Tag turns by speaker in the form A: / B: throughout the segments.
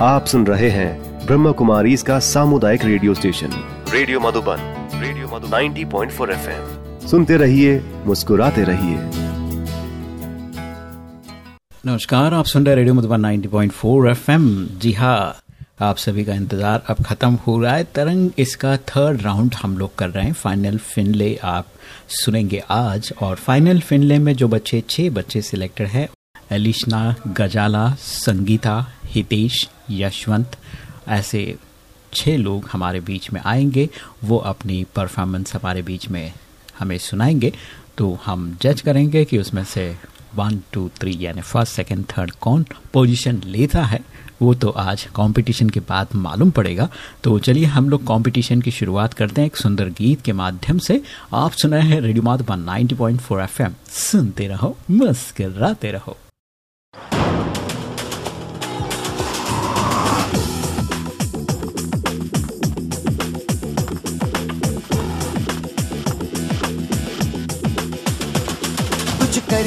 A: आप सुन रहे हैं ब्रह्म कुमारी इसका सामुदायिक radio station. Radio Madhuban radio Madhu 90.4 point सुनते रहिए मुस्कुराते रहिए।
B: नमस्कार आप सुन रहे रेडियो मधुबन 90.4 एफएम। जी हाँ आप सभी का इंतज़ार अब ख़त्म हो रहा है। तरंग इसका थर्ड राउंड हम लोग कर रहे हैं। फाइनल फिनले आप सुनेंगे आज। और फाइनल फिनले में जो बच्चे छह बच्चे सिलेक्टेड है एलिशना, गजाला, संगीता, हितेश, यशवंत, ऐसे छह लोग हमारे बीच में आएँगे। वो अपनी परफॉर्मेंस हमारे बीच में हमें सुनाएँगे। तो हम जज करेंगे कि उसमें से वन टू थ्री यानी फ़र्स्ट सेकंड थर्ड कौन पोजीशन लेता है। वो तो आज कंपटीशन के बाद मालूम पड़ेगा। तो चलिए हम लोग कंपटीशन की शुरुआत करते हैं एक सुंदर गीत के माध्यम से। आप सुन हैं रेडियो माधुबन 90.4 एफएम। सुनते रहो, मुस्कराते रहो।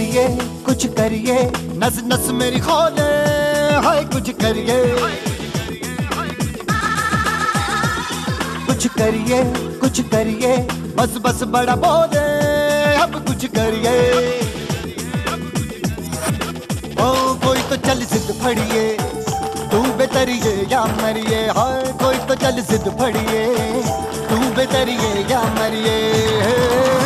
C: करिए, कुछ करिए। नस नस मेरी खोले, हाय कुछ करिए। कुछ करिए कुछ करिए। बस बस बड़ा बोले, अब कुछ करिए। ओ, कोई तो चल सिद्ध फड़िए, तू बेतरिए या मरिए। हाय, कोई तो चल सिद्ध फड़िए, तू बेतरिए या मरिए।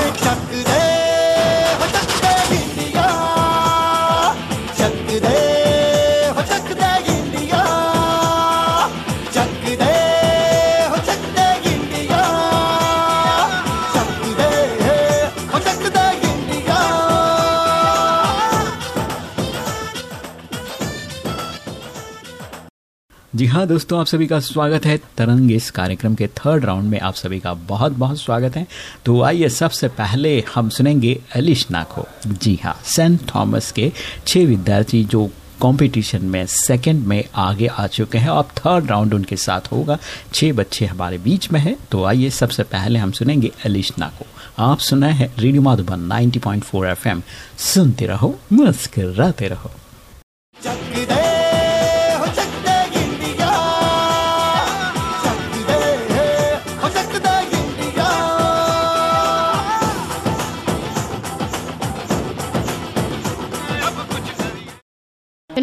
B: जी हाँ दोस्तों, आप सभी का स्वागत है तरंग इस कार्यक्रम के थर्ड राउंड में आप सभी का बहुत बहुत स्वागत है। तो आइए सबसे पहले हम सुनेंगे एलिशना को। जी हाँ सेंट थॉमस के छह विद्यार्थी जो कंपटीशन में सेकंड में आगे आ चुके हैं, अब थर्ड राउंड उनके साथ होगा। छह बच्चे हमारे बीच में है तो आइए सबसे पहले हम सुनेंगे एलिशना को। आप सुना है रेडियो माधुबन 90.4 एफएम। सुनते रहो, मुस्कराते रहो।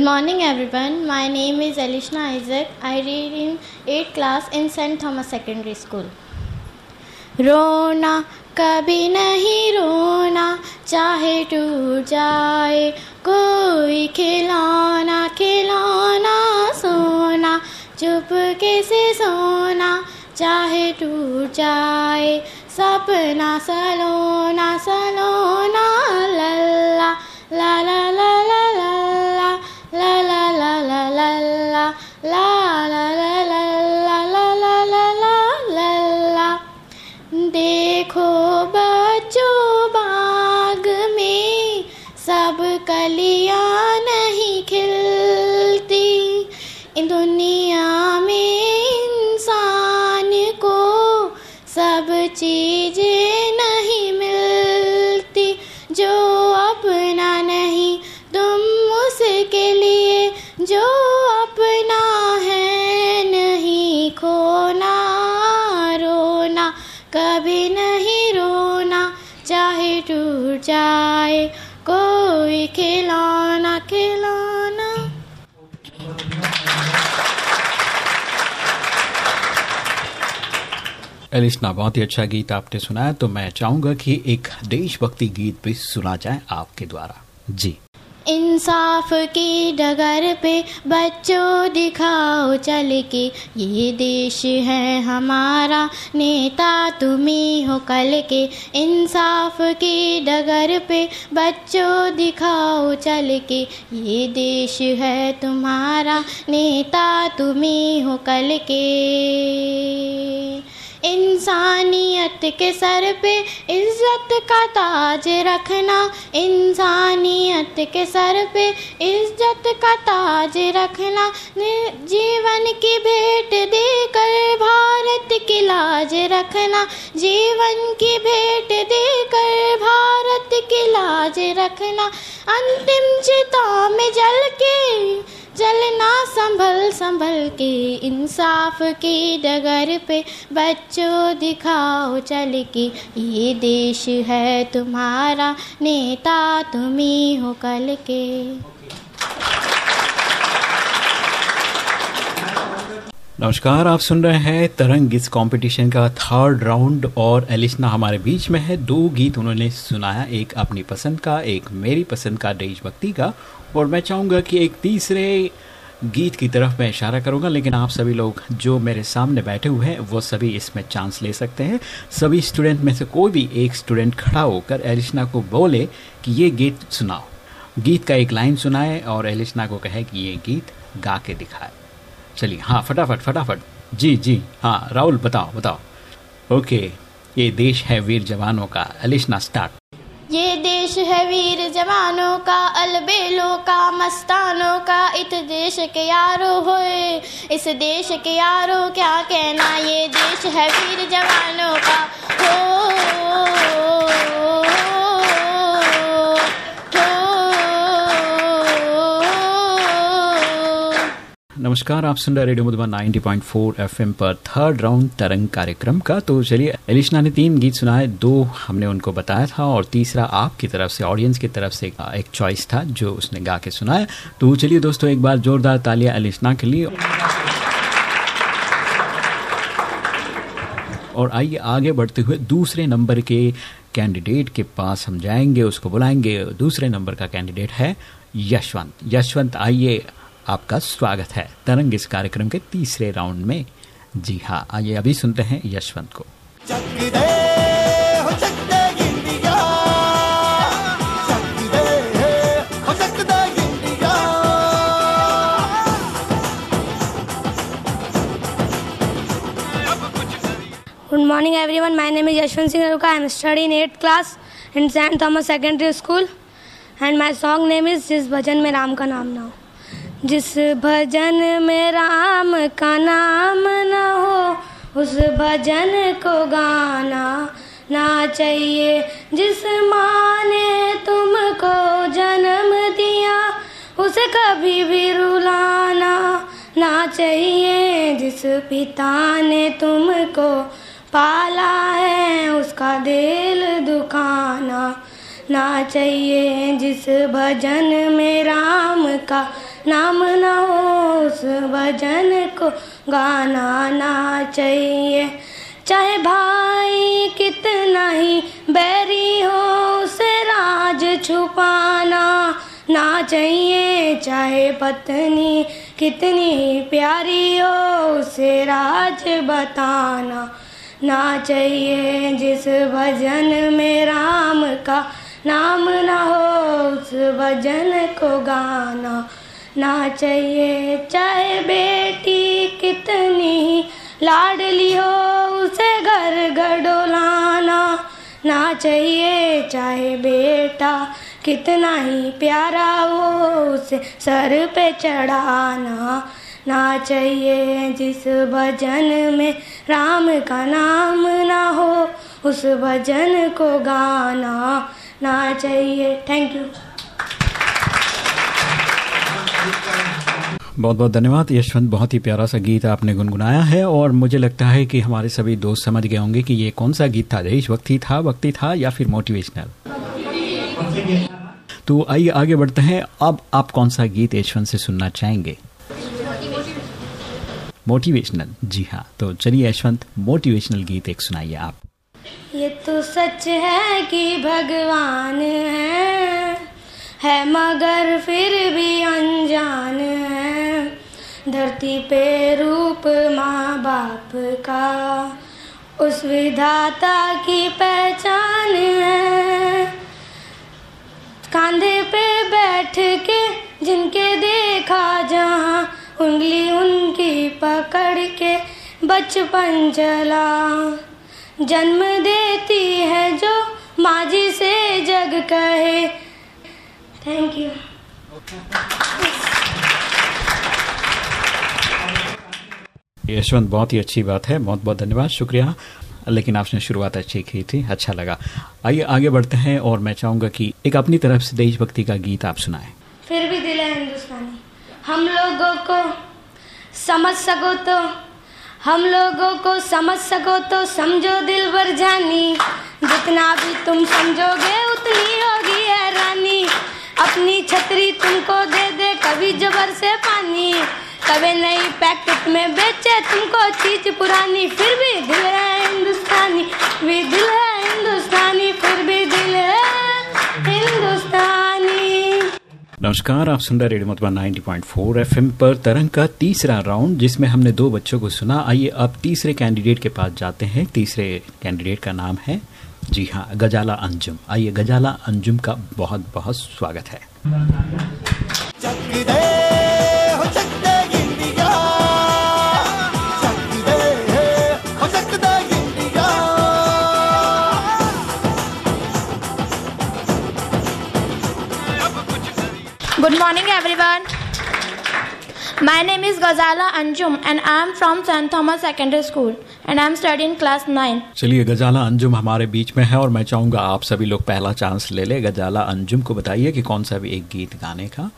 D: Good morning, everyone. My name is Elishna Isaac. I read in 8th class in St. Thomas Secondary School. रोना कभी नहीं रोना चाहे टूट जाए कोई खिलौना खिलौना सोना चुप कैसे सोना चाहे टूट जाए सपना सलोना सलोना
B: एलिशना बहुत ही अच्छा गीत आपने सुनाया तो मैं चाहूँगा कि एक देशभक्ति गीत भी सुना जाए आपके द्वारा। जी।
D: इंसाफ की डगर पे बच्चों दिखाओ चल के, ये देश है हमारा, नेता तुम्ही हो कल के। इंसाफ की डगर पे बच्चों दिखाओ चल के, ये देश है तुम्हारा, नेता तुम्ही हो कल के। इंसानियत के सर पे इज़्ज़त का ताज रखना। इंसानियत के सर पे इज़्ज़त का ताज रखना। जीवन की भेंट देकर भारत की लाज रखना। जीवन की भेंट देकर भारत की लाज रखना। अंतिम चिता में जल के चलना संभल संभल के, इंसाफ की डगर पे बच्चों दिखाओ चल के। ये देश है तुम्हारा, नेता तुम्ही हो कल के।
B: नमस्कार, आप सुन रहे हैं तरंग इस कंपटीशन का थर्ड राउंड और एलिशना हमारे बीच में है। दो गीत उन्होंने सुनाया, एक अपनी पसंद का, एक मेरी पसंद का, देशभक्ति का। और मैं चाहूँगा कि एक तीसरे गीत की तरफ़ मैं इशारा करूँगा, लेकिन आप सभी लोग जो मेरे सामने बैठे हुए हैं, वो सभी इसमें चांस ले सकते हैं। सभी स्टूडेंट में से कोई भी एक स्टूडेंट खड़ा होकर एलिशना को बोले कि ये गीत सुनाओ। गीत का एक लाइन सुनाए और एलिशना को कहे कि ये गीत गा के दिखाए। चलिए हाँ फटाफट फटाफट। जी जी हाँ राहुल, बताओ बताओ। ओके, ये देश है वीर जवानों का, एलिशना स्टार्ट
D: ये देश है वीर जवानों का, अलबेलों का, मस्तानों का इत देश के यारो हो इस देश के यारो क्या कहना, ये देश है वीर जवानों का। हो
B: नमस्कार, आप सुन रहे रेडियो मधुबन 90.4 एफएम पर थर्ड राउंड तरंग कार्यक्रम का। तो चलिए एलिशना ने तीन गीत सुनाए, दो हमने उनको बताया था और तीसरा आपकी तरफ़ से ऑडियंस की तरफ़ से एक चॉइस था जो उसने गा के सुनाया। तो चलिए दोस्तों, एक बार जोरदार तालियाँ एलिशना के लिए। और आइए आगे बढ़ते हुए दूसरे नंबर के कैंडिडेट के पास हम जाएँगे, उसको बुलाएँगे। दूसरे नंबर का कैंडिडेट है यशवंत। यशवंत, आइए आपका स्वागत है। तरंग इस कार्यक्रम के तीसरे राउंड में। जी हाँ आइए अभी सुनते हैं यशवंत को।
E: Good morning everyone my name is Yashwant Singh रुका I am study in eight class in Saint Thomas secondary school and my song name is जिस भजन में राम का नाम ना हो जिस भजन में राम का नाम न हो, उस भजन को गाना ना चाहिए। जिस माँ ने तुमको जन्म दिया, उसे कभी भी रुलाना ना चाहिए। जिस पिता ने तुमको पाला है, उसका दिल दुखाना ना चाहिए। जिस भजन में राम का नाम ना हो, उस भजन को गाना ना चाहिए। चाहे भाई कितना ही बैरी हो, उसे राज छुपाना ना चाहिए। चाहे पत्नी कितनी ही प्यारी हो, उसे राज बताना ना चाहिए। जिस भजन में राम का नाम ना हो, उस भजन को गाना ना चाहिए, चाहे बेटी कितनी लाडली हो, उसे घर गडोलाना ना चाहिए, चाहे बेटा कितना ही प्यारा हो, उसे सर पे चढ़ाना। ना चाहिए, जिस भजन में राम का नाम ना हो, उस भजन को गाना। ना चाहिए, थैंक यू।
B: बहुत बहुत धन्यवाद। यशवंत, बहुत ही प्यारा सा गीत आपने गुनगुनाया है और मुझे लगता है कि हमारे सभी दोस्त समझ गए होंगे कि ये कौन सा गीत था? देशभक्ति था भक्ति था या फिर मोटिवेशनल तो आइए, आगे बढ़ते हैं। अब आप कौन सा गीत यशवंत से सुनना चाहेंगे? मोटिवेशनल जी हाँ तो चलिए यशवंत मोटिवेशनल गीत एक सुनाइए आप।
E: ये तो सच है कि भगवान है है मगर फिर भी अनजान है धरती पे रूप माँ बाप का, उस विधाता की पहचान है। कांधे पे बैठ के जिनके देखा जहाँ, उंगली उनकी पकड़ के बचपन चला जन्म देती है जो माजी से जग कहे। थैंक यू
B: यशवंत, बहुत ही अच्छी बात है। बहुत बहुत धन्यवाद। शुक्रिया। लेकिन आपने शुरुआत अच्छी की थी। अच्छा लगा। आइए, आगे बढ़ते हैं और मैं चाहूँगा कि एक अपनी तरफ़ से देशभक्ति का गीत आप सुनाएँ।
E: फिर भी दिल है हिंदुस्तानी। हम लोग को समझ सको तो हम लोगों को समझ सको तो समझो दिल भर जानी। जितना भी तुम समझोगे, उतनी होगी हैरानी। अपनी छतरी तुमको दे दे, कभी जबर से पानी। कभी नई पैकेट में बेचे तुमको चीज़ पुरानी फिर भी दिल है हिंदुस्तानी। भी दिल है हिंदुस्तानी फिर भी दिल है हिंदुस्तानी।
B: नमस्कार आप सुन रहे रेडियो मधुबन 90.4 एफएम पर तरंग का तीसरा राउंड जिसमें हमने दो बच्चों को सुना। आइए अब तीसरे कैंडिडेट के पास जाते हैं। तीसरे कैंडिडेट का नाम है जी हाँ गजाला अंजुम। आइए गजाला अंजुम का बहुत बहुत स्वागत है।
C: चक दे हो
D: Good morning, everyone. My name is Ghazala Anjum, and I am from St. Thomas Secondary School, and I am studying class 9.
B: चलिए गजाला अंजुम हमारे बीच में है और मैं चाहूँगा आप सभी लोग पहला चांस ले ले। गजाला अंजुम को बताइए कि कौन सा भी एक गीत गाने का।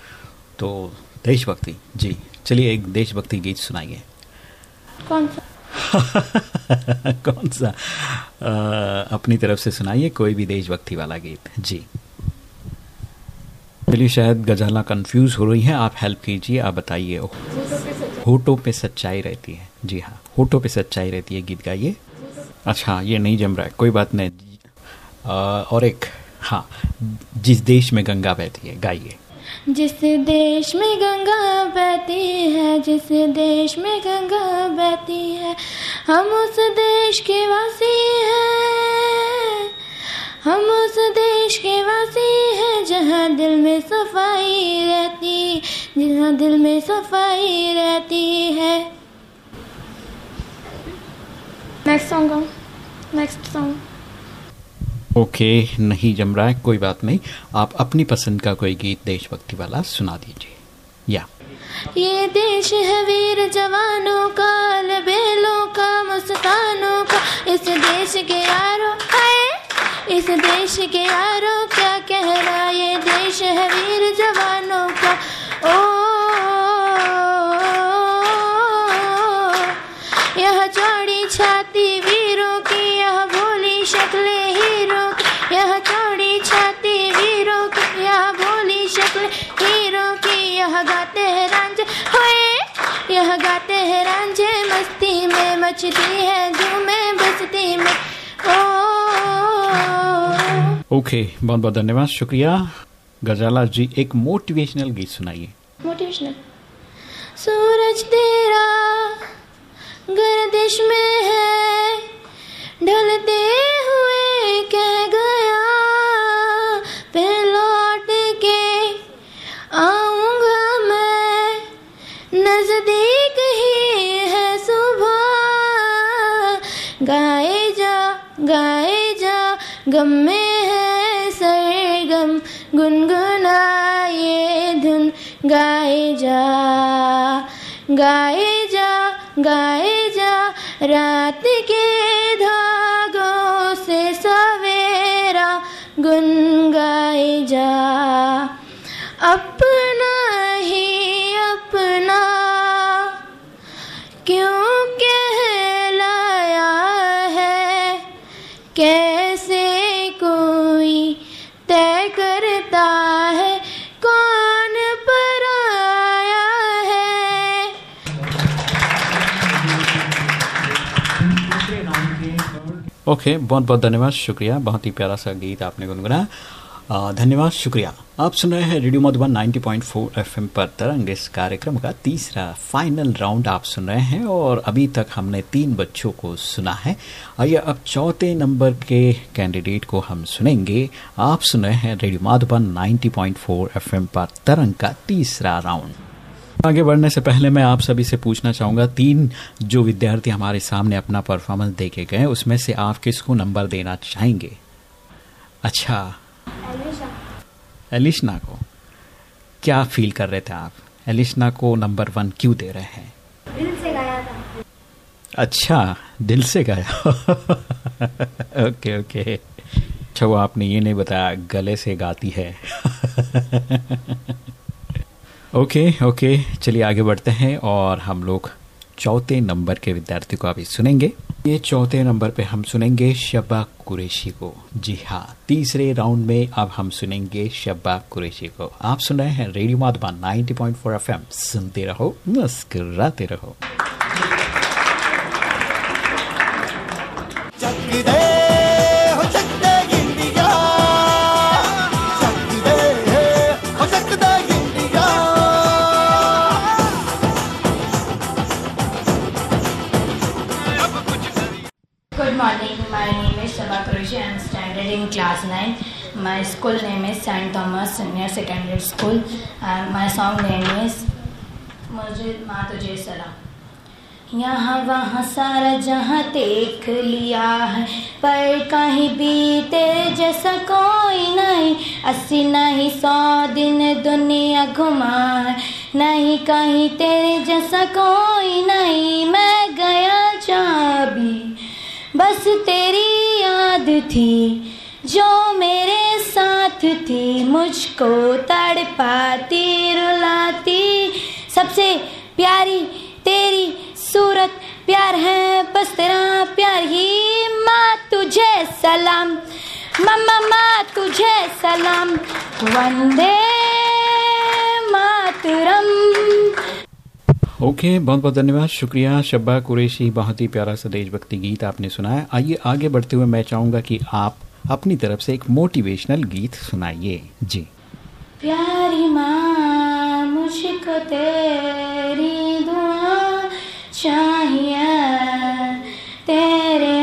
B: तो देशभक्ति। जी चलिए एक देशभक्ति गीत सुनाइए।
D: कौन सा?
B: कौन सा? अ, अपनी तरफ़ से सुनाइए कोई भी देशभक्ति वाला गीत। जी। चलिए शायद गजाला कंफ्यूज हो रही है, आप हेल्प कीजिए, आप बताइए। होठों पे सच्चाई रहती है। जी हाँ होठों पे सच्चाई रहती है, गीत गाइए। अच्छा ये नहीं जम रहा है, कोई बात नहीं। और एक हाँ जिस देश में गंगा बहती है, गाइए।
D: जिस देश में गंगा बहती है, जिस देश में गंगा बहती है, हम उस देश के वासी हैं। हम उस देश जहाँ दिल में सफ़ाई रहती जहाँ दिल में सफ़ाई रहती है। Next song next song
B: okay नहीं जम रहा है कोई बात नहीं। आप अपनी पसंद का कोई गीत देशभक्ति वाला सुना दीजिए। या।
D: ये देश है वीर जवानों का लबेलों का मुस्कानों का। इस देश के यारों हाय। इस देश के यारों क्या कह रहा ये देश है वीर जवानों का। ओ, यह चौड़ी छाती वीरों की, यह भोली शक्ल हीरो यह चौड़ी छाती वीरों की, यह भोली शक्ल हीरो की। यह गाते हैं रांझे, होए। यह गाते हैं रांझे, मस्ती में मचती है, धूमें बस्ती में। ओ
B: ओके, बहुत बहुत धन्यवाद, शुक्रिया। गजाला जी, एक मोटिवेशनल गीत सुनाइए।
D: मोटिवेशनल सूरज तेरा गर्दिश में है, ढलते हुए कह गया फिर लौट के आऊँगा मैं। नज़दीक ही है सुबह, गाए जा गाए जा, गम में गाए जा गाए जा गाए जा। रात के धागों से सवेरा गुनगाए जा। अपना ही अपना, क्यों कहलाया है? कैसे
B: ओके बहुत बहुत धन्यवाद, शुक्रिया। बहुत ही प्यारा सा गीत आपने गुनगुनाया धन्यवाद, शुक्रिया। आप सुन रहे हैं रेडियो मधुबन 90.4 एफएम पर तरंग इस कार्यक्रम का तीसरा फाइनल राउंड आप सुन रहे हैं और अभी तक हमने तीन बच्चों को सुना है। आइए, अब चौथे नंबर के कैंडिडेट को हम सुनेंगे। आप सुन रहे हैं रेडियो मधुबन 90.4 एफएम पर तरंग का तीसरा राउंड। आगे बढ़ने से पहले मैं आप सभी से पूछना चाहूँगा तीन जो विद्यार्थी हमारे सामने अपना परफॉर्मेंस दे के गए उसमें से आप किसको नंबर देना चाहेंगे? अच्छा। एलिशना को। क्या फील कर रहे थे आप? एलिशना को नंबर वन क्यों दे रहे हैं?
E: दिल से गाया था।
B: अच्छा दिल से गाया। ओके ओके अच्छा वो आपने ये नहीं बताया गले से गाती है। ओके ओके चलिए आगे बढ़ते हैं और हम लोग चौथे नंबर के विद्यार्थी को अभी सुनेंगे। ये चौथे नंबर पे हम सुनेंगे शब्बा कुरेशी को। जी हाँ तीसरे राउंड में अब हम सुनेंगे शब्बा कुरेशी को। आप सुन रहे हैं रेडियो माधुबन 90.4 एफएम। सुनते रहो, मुस्कराते रहो।
F: School and my song name is Mujid मा तुझे सलाम यहाँ वहाँ सारा जहाँ देख लिया है, पर कहीं तेरे जैसा कोई नहीं। अस्सी नहीं, सौ दिन दुनिया घुमा है। नहीं, कहीं तेरे जैसा कोई नहीं, मैं गया जहाँ भी बस तेरी याद थी जो मेरे साथ थी मुझको तड़पाती रुलाती। सबसे प्यारी तेरी सूरत प्यार है बस तेरा प्यार ही। माँ तुझे सलाम। मम्मा माँ तुझे सलाम। वंदे मातरम।
B: ओके okay, बहुत बहुत धन्यवाद। शुक्रिया शब्बा कुरेशी बहुत ही प्यारा सा देशभक्ति गीत आपने सुनाया। आइए आगे बढ़ते हुए मैं चाहूँगा कि आप अपनी तरफ़ से एक मोटिवेशनल गीत सुनाइए। जी।
F: प्यारी माँ, मुझको तेरी दुआ चाहिए। तेरे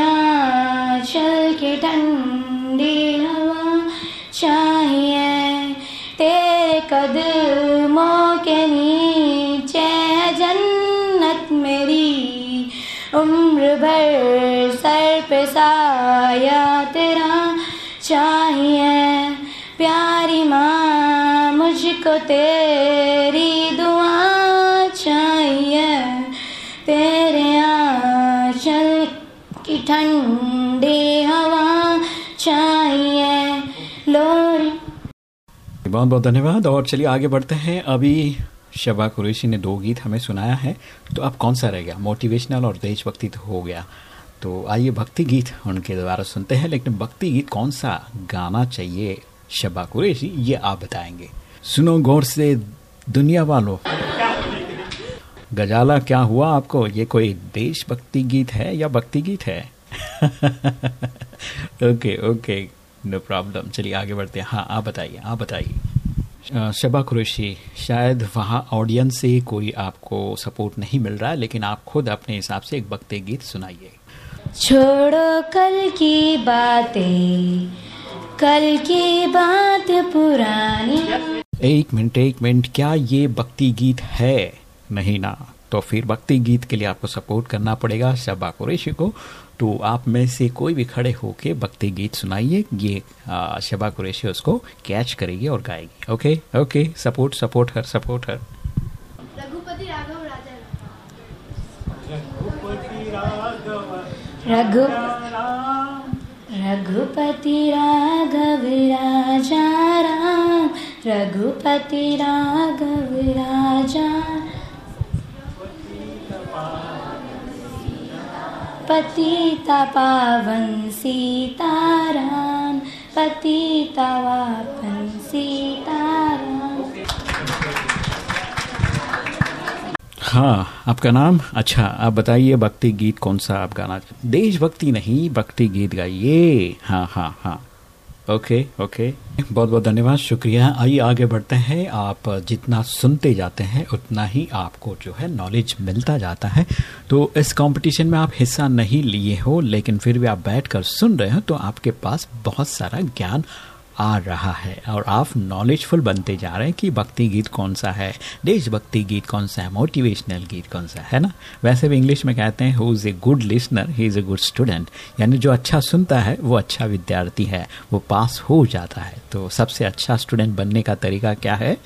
F: चल के ठंडी
B: बहुत बहुत धन्यवाद। और चलिए आगे बढ़ते हैं। अभी शबा कुरेशी ने दो गीत हमें सुनाया है। तो अब कौन सा रह गया? मोटिवेशनल और देशभक्ति तो हो गया। तो आइए भक्ति गीत उनके द्वारा सुनते हैं। लेकिन भक्ति गीत कौन सा गाना चाहिए शबा कुरेशी? ये आप बताएँगे। सुनो गौर से, दुनिया वालों। गजाला क्या हुआ आपको? ये कोई देशभक्ति गीत है या भक्ति गीत है? Okay okay, no problem. चलिए आगे बढ़ते हैं। हाँ आप बताइए आप बताइए। शबा कुरेशी शायद वहाँ ऑडियंस से कोई आपको सपोर्ट नहीं मिल रहा है लेकिन आप खुद अपने हिसाब से एक भक्ति गीत सुनाइए।
F: छोड़ो कल की बातें कल की बात पुरानी।
B: एक मिनट एक मिनट क्या ये भक्ति गीत है? नहीं ना तो फिर भक्ति गीत के लिए आपको सपोर्ट करना पड़ेगा शबा कुरेशी को। तो आप में से कोई भी खड़े होके भक्ति गीत सुनाइए। ये शबा कुरेशी उसको कैच करेगी और गाएगी। Okay okay support support her support her
E: Raghupati Raghav Raja.
F: Raghu Raghupati Raghav Raja Ram. Raghupati Raghav Raja पतिता पावन सीताराम, पतिता पावन सीताराम।
B: हाँ आपका नाम? अच्छा आप बताइए, भक्ति गीत कौन सा आप गाना देशभक्ति नहीं, भक्ति गीत गाइए। हाँ हाँ हाँ। ओके ओके बहुत बहुत धन्यवाद, शुक्रिया। आइए आगे बढ़ते हैं। आप जितना सुनते जाते हैं, उतना ही आपको जो है नॉलेज मिलता जाता है। तो इस कंपटीशन में आप हिस्सा नहीं लिए हो, लेकिन फिर भी आप बैठकर सुन रहे हो तो आपके पास बहुत सारा ज्ञान आ रहा है। और आप नॉलेजफुल बनते जा रहे हैं कि भक्ति गीत कौन सा है। देशभक्ति गीत कौन सा है? मोटिवेशनल गीत कौन सा है ना? वैसे भी इंग्लिश में कहते हैं who is a good listener he is a good student यानी जो अच्छा सुनता है, वो अच्छा विद्यार्थी है। वो पास हो जाता है। तो सबसे अच्छा स्टूडेंट बनने का तरीका क्या है?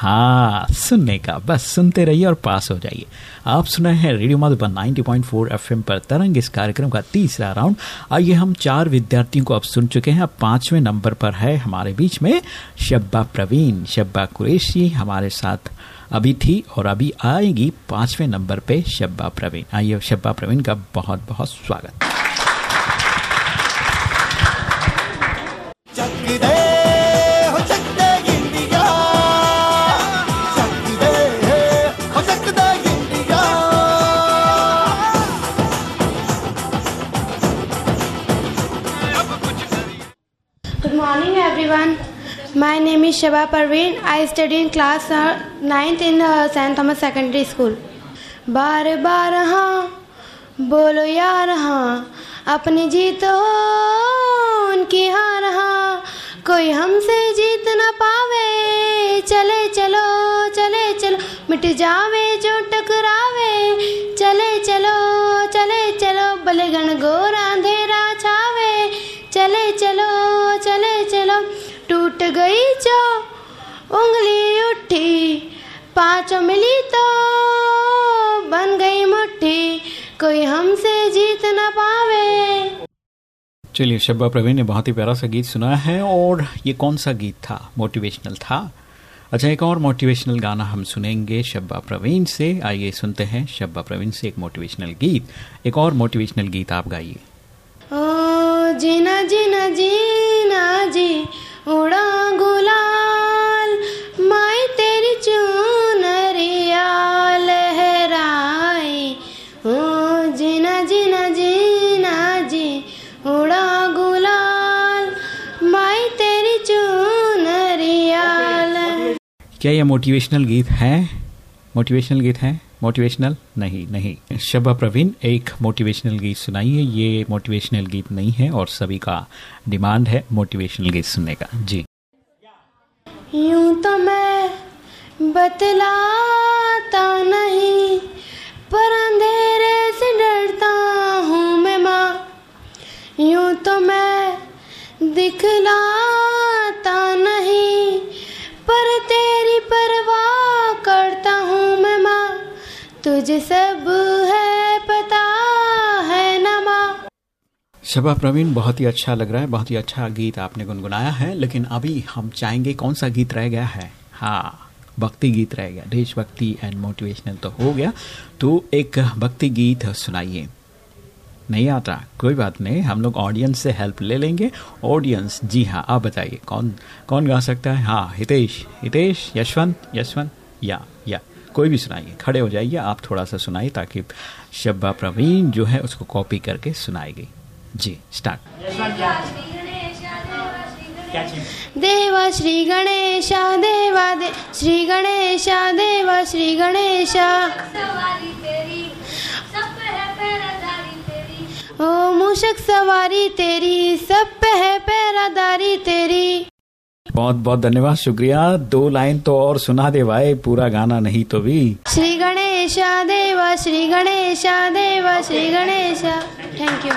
B: हाँ सुनने का। बस सुनते रहिए और पास हो जाइए। आप सुना है रेडियो मधुबन 90.4 एफएम पर तरंग। इस कार्यक्रम का तीसरा राउंड। आइए हम चार विद्यार्थियों को अब सुन चुके हैं। अब पाँचवें नंबर पर है हमारे बीच में शब्बा प्रवीण। शब्बा कुरेशी हमारे साथ अभी थी और अभी आएगी पाँचवें नंबर पे शब्बा प्रवीण। आइए शब्बा प्रवीण का बहुत बहुत स्वागत।
G: Is Shaba Parveen. I study in class uh, 9th in uh, St. Thomas Secondary School. बार बार हाँ बोलो यार हाँ अपनी जीत हो उनकी हार हाँ कोई हमसे जीत न पावे चले चलो चले चलो मिट जावे जो टकरावे चले चलो चले चलो भले गण गोर गई जो। उंगली उठी पाँचों मिली तो बन गई मुट्ठी। कोई हमसे जीत न पावे।
B: चलिए शब्बा प्रवीण ने बहुत ही प्यारा सा गीत सुनाया है और ये कौन सा गीत था? मोटिवेशनल था। अच्छा एक और मोटिवेशनल गाना हम सुनेंगे शब्बा प्रवीण से। आइए सुनते हैं शब्बा प्रवीण से एक मोटिवेशनल गीत। एक और मोटिवेशनल गीत आप गाइए।
G: ओ जीना जीना जीना जी। उड़ा गुलाल माई तेरी चुनरिया लहराए। ओ, जीना जीना जीना, जी। उड़ा गुलाल माई तेरी चुनरिया
B: क्या ये मोटिवेशनल गीत है? मोटिवेशनल गीत है? मोटिवेशनल? नहीं नहीं। शब्बा प्रवीण, एक मोटिवेशनल गीत सुनाइए। ये मोटिवेशनल गीत नहीं है और सभी का डिमांड है मोटिवेशनल गीत सुनने का। जी।
G: यूँ तो मैं बतलाता नहीं, पर अंधेरे से डरता हूँ मैं माँ। यूँ तो मैं दिखलाता तुझे सब है, पता है ना माँ
B: शबा प्रवीण, बहुत ही अच्छा लग रहा है, बहुत ही अच्छा गीत आपने गुनगुनाया है, लेकिन अभी हम चाहेंगे कौन सा गीत रह गया है? हाँ भक्ति गीत रह गया। देशभक्ति एंड मोटिवेशनल तो हो गया। तो एक भक्ति गीत सुनाइए। नहीं आता? कोई बात नहीं, हम लोग ऑडियंस से हेल्प ले लेंगे। ऑडियंस जी हाँ आप बताइए, कौन कौन गा सकता है? हाँ हितेश हितेश, यशवंत यशवंत, या। कोई भी सुनाइए। खड़े हो जाइए, आप थोड़ा सा सुनाइए ताकि शब्बा प्रवीण जो है उसको कॉपी करके सुनाएगी। जी स्टार्ट
G: देवा श्री गणेश, देवा दे, श्री गणेशा, देवा श्री गणेश। ओ मूषक सवारी तेरी सब पे है पैरादारी तेरी।
B: बहुत बहुत धन्यवाद, शुक्रिया। दो लाइन तो और सुना दे भाई, पूरा गाना नहीं तो भी।
G: श्री गणेशा देवा, श्री गणेशा देवा, Shri Ganesha. Thank you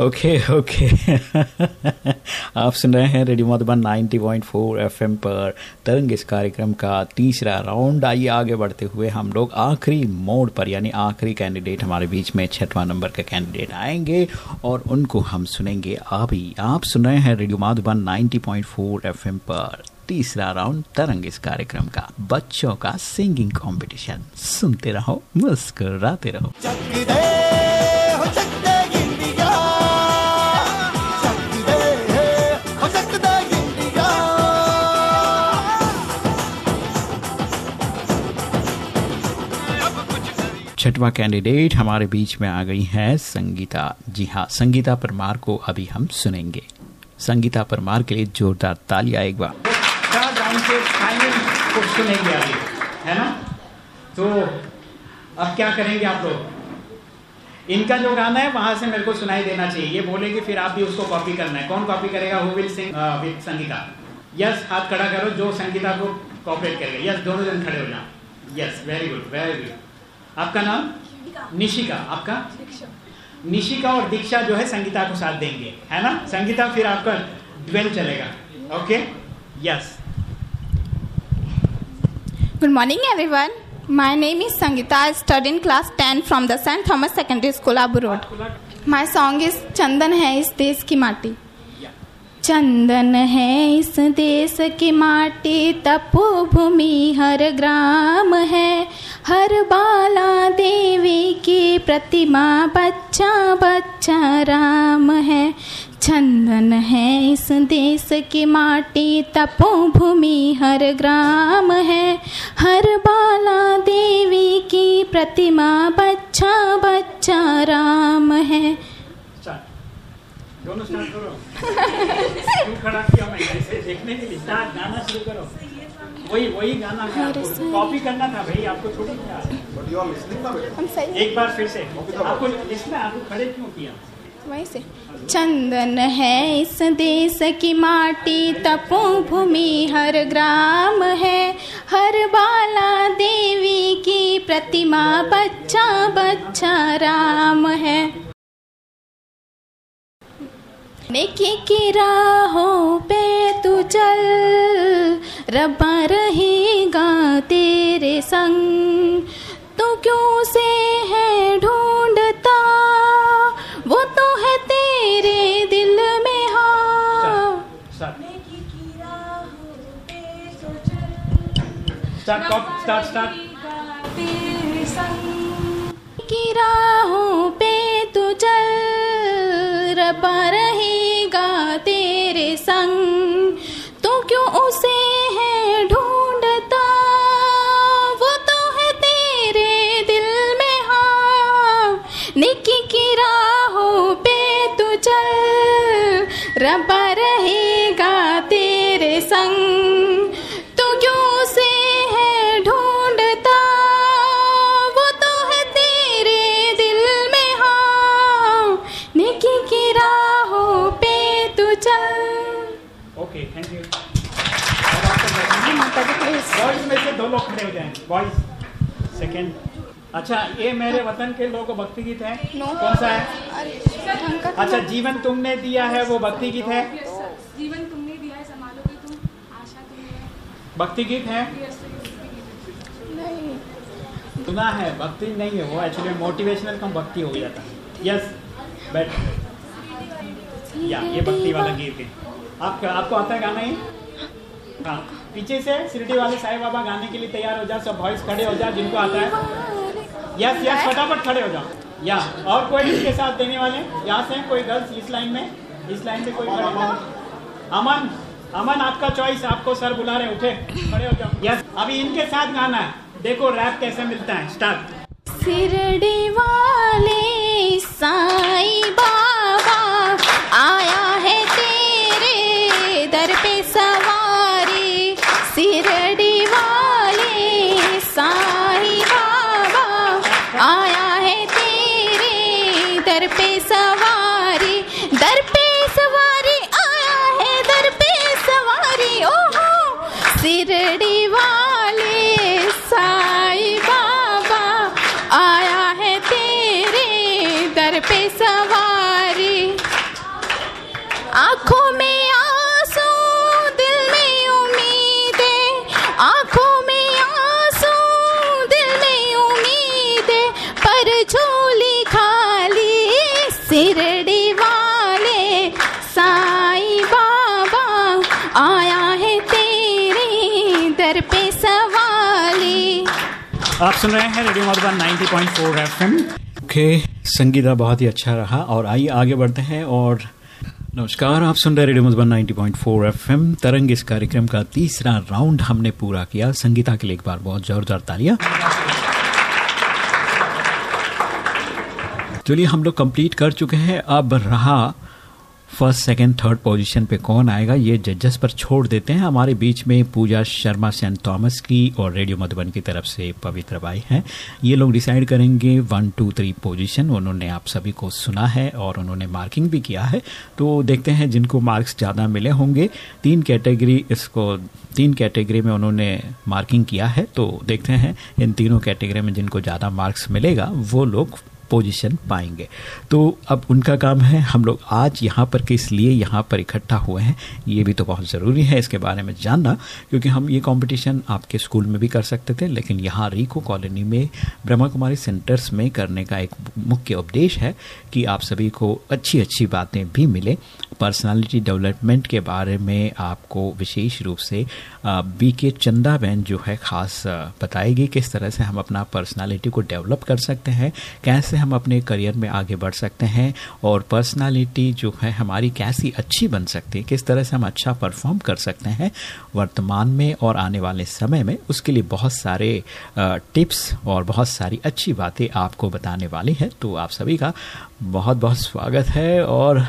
B: okay okay आप सुन रहे हैं रेडियो मधुबन 90.4 एफएम पर तरंग इस कार्यक्रम का तीसरा राउंड। आइए आगे बढ़ते हुए हम लोग आखिरी मोड पर, यानी आखिरी कैंडिडेट हमारे बीच में छठवां नंबर के कैंडिडेट आएँगे और उनको हम सुनेंगे अभी। आप सुन रहे हैं रेडियो मधुबन 90.4 एफएम पर तीसरा राउंड तरंग इस कार्यक्रम का, बच्चों का सिंगिंग कंपटीशन सुनते रहो, मुस्कुराते रहो। छठवा कैंडिडेट हमारे बीच में आ गई है संगीता। जी हाँ संगीता परमार को अभी हम सुनेंगे। संगीता परमार के लिए जोरदार तालियाँ एक बार।
H: सुनेंगे है ना? तो अब क्या करेंगे आप लोग? इनका जो गाना है, वहाँ से मेरे को सुनाई देना चाहिए। ये बोलेंगे, फिर आप भी उसको कॉपी करना है। कौन कॉपी करेगा? Who will sing with Sangeeta. Yes हाथ खड़ा करो, जो संगीता को कॉपरेट करेगा। यस दोनों जन खड़े हो जाओ। Yes very good very good आपका नाम? निशिका। आपका? निशिका और दीक्षा जो है संगीता को साथ देंगे है ना? संगीता फिर आपका ड्वेल चलेगा। Okay yes
I: good morning everyone my name is Sangeeta study in class ten from the Saint Thomas secondary school Abu road my song is चंदन है इस देश की माटी चंदन है इस देश की माटी तपो भूमि हर ग्राम है। हर बाला देवी की प्रतिमा, बच्चा बच्चा राम है। चंदन है इस देश की माटी तपो भूमि हर ग्राम है। हर बाला देवी की प्रतिमा, बच्चा बच्चा राम है।
H: दोनों स्टार्ट करो। क्यों खड़ा किया मैं? ऐसे देखने के लिए स्टार्ट गाना शुरू करो। वही वही गाना कॉपी करना था भाई आपको किया
I: हम सही।
H: एक बार फिर से। आपको इसमें आपको खड़े क्यों किया?
I: वहीं से। चंदन है इस देश की माटी तपो भूमि हर ग्राम है। हर बाला देवी की प्रतिमा बच्चा बच्चा राम है। नेकी की राहों पे तू चल। रब्बा रहेगा तेरे संग। तू क्यों से है ढूंढता? वो तो है तेरे दिल में हाँ।
H: स्टार्ट
I: की राहों पे तू चल। पर ही गा तेरे संग।
H: अच्छा ये मेरे वतन के लोग भक्ति गीत है?
I: नो।
H: कौन सा है? अच्छा जीवन तुमने दिया है वो भक्ति गीत है
J: जीवन तुमने दिया है संभालोगे तुम? आशा
H: भक्ति गीत है? सुना है भक्ति नहीं है वो एक्चुअली मोटिवेशनल कम भक्ति हो जाता है। यस बैठ। या ये भक्ति वाला गीत है। आप आपको आता है गाना ये? हाँ। पीछे से शिरडी वाले साईं बाबा गाने के लिए तैयार हो जाए सब वॉइस खड़े हो जाए जिनको आता है। यस यस फटाफट खड़े हो जाओ। या और कोई इसके साथ देने वाले। यहाँ से कोई गर्ल्स इस लाइन में इस लाइन में कोई खड़े हो अमन अमन आपका चॉइस आपको सर बुला रहे उठे खड़े हो जाओ। यस अभी इनके साथ गाना है। देखो रैप कैसे मिलता है। स्टार्ट
I: सिरडी वाले साईं
H: आप सुन रहे हैं radio Madhuban 90.4 FM.
B: Okay, Sangeeta बहुत ही अच्छा रहा। और आइए, आगे बढ़ते हैं और नमस्कार, आप सुन रहे रेडियो मधुबन 90.4 एफएम। तरंग इस कार्यक्रम का तीसरा राउंड हमने पूरा किया। संगीता के लिए एक बार बहुत जोरदार तालियाँ। चलिए, हम लोग कंप्लीट कर चुके हैं। अब रहा फ़र्स्ट, सेकंड, थर्ड पोजीशन पे कौन आएगा, ये जजेस पर छोड़ देते हैं। हमारे बीच में पूजा शर्मा, सेंट थॉमस की और रेडियो मधुबन की तरफ़ से पवित्र बाई हैं। ये लोग डिसाइड करेंगे वन, टू, थ्री पोजीशन। उन्होंने आप सभी को सुना है और उन्होंने मार्किंग भी किया है। तो देखते हैं जिनको मार्क्स ज़्यादा मिले होंगे। तीन कैटेगरी इसको, तीन कैटेगरी में उन्होंने मार्किंग किया है। तो देखते हैं इन तीनों कैटेगरी में जिनको ज़्यादा मार्क्स मिलेगा, वो लोग पोजीशन पाएँगे। तो अब उनका काम है, हम लोग आज यहाँ पर किस लिए यहाँ पर इकट्ठा हुए हैं, ये भी तो बहुत ज़रूरी है, इसके बारे में जानना, क्योंकि हम ये कंपटीशन आपके स्कूल में भी कर सकते थे, लेकिन यहाँ रीको कॉलोनी में ब्रह्मा कुमारी सेंटर्स में करने का एक मुख्य उद्देश्य है कि आप सभी को अच्छी अच्छी बातें भी मिले। पर्सनालिटी डेवलपमेंट के बारे में आपको विशेष रूप से बी के चंदा बहन जो है ख़ास बताएगी किस तरह से हम अपना पर्सनालिटी को डेवलप कर सकते हैं, कैसे हम अपने करियर में आगे बढ़ सकते हैं और पर्सनालिटी जो है हमारी कैसी अच्छी बन सकती है, किस तरह से हम अच्छा परफॉर्म कर सकते हैं, वर्तमान में और आने वाले समय में, उसके लिए बहुत सारे टिप्स और बहुत सारी अच्छी बातें आपको बताने वाली हैं। तो आप सभी का बहुत बहुत स्वागत है और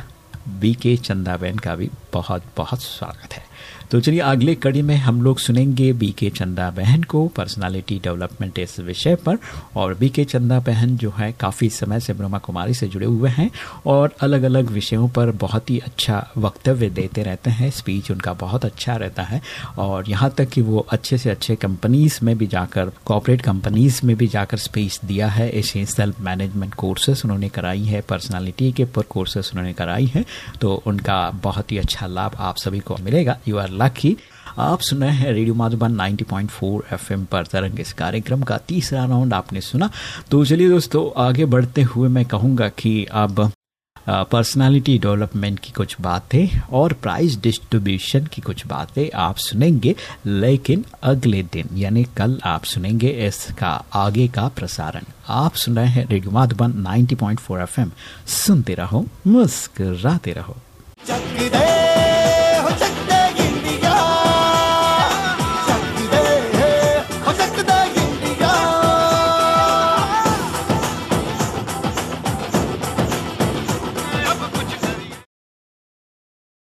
B: बी के चंदाबेन का भी बहुत बहुत स्वागत है। तो चलिए अगले कड़ी में हम लोग सुनेंगे बी के चंदा बहन को पर्सनालिटी डेवलपमेंट इस विषय पर। और बी के चंदा बहन जो है, काफ़ी समय से ब्रह्मा कुमारी से जुड़े हुए हैं और अलग अलग विषयों पर बहुत ही अच्छा वक्तव्य देते रहते हैं। स्पीच उनका बहुत अच्छा रहता है और यहाँ तक कि वो अच्छे से अच्छे कंपनीज़ में भी जाकर कॉपरेट कंपनीज़ में भी जाकर स्पीच दिया है। ऐसे सेल्फ मैनेजमेंट कोर्सेस उन्होंने कराई है पर्सनालिटी के पर कोर्सेस उन्होंने कराई है। तो उनका बहुत ही अच्छा लाभ आप सभी को मिलेगा। यू आर लकी आप सुन हैं रेडियो माधुबन 90.4 एफएम पर तरंग इस कार्यक्रम का तीसरा राउंड आपने सुना। तो चलिए दोस्तों, आगे बढ़ते हुए मैं कहूँगा कि अब पर्सनालिटी डेवलपमेंट की कुछ बातें और प्राइज डिस्ट्रीब्यूशन की कुछ बातें आप सुनेंगे, लेकिन अगले दिन, यानी कल आप सुनेंगे इसका आगे का प्रसारण। आप सुन रहे हैं रेडियो माधुबन 90.4 एफएम। सुनते रहो, मुस्कराते रहो।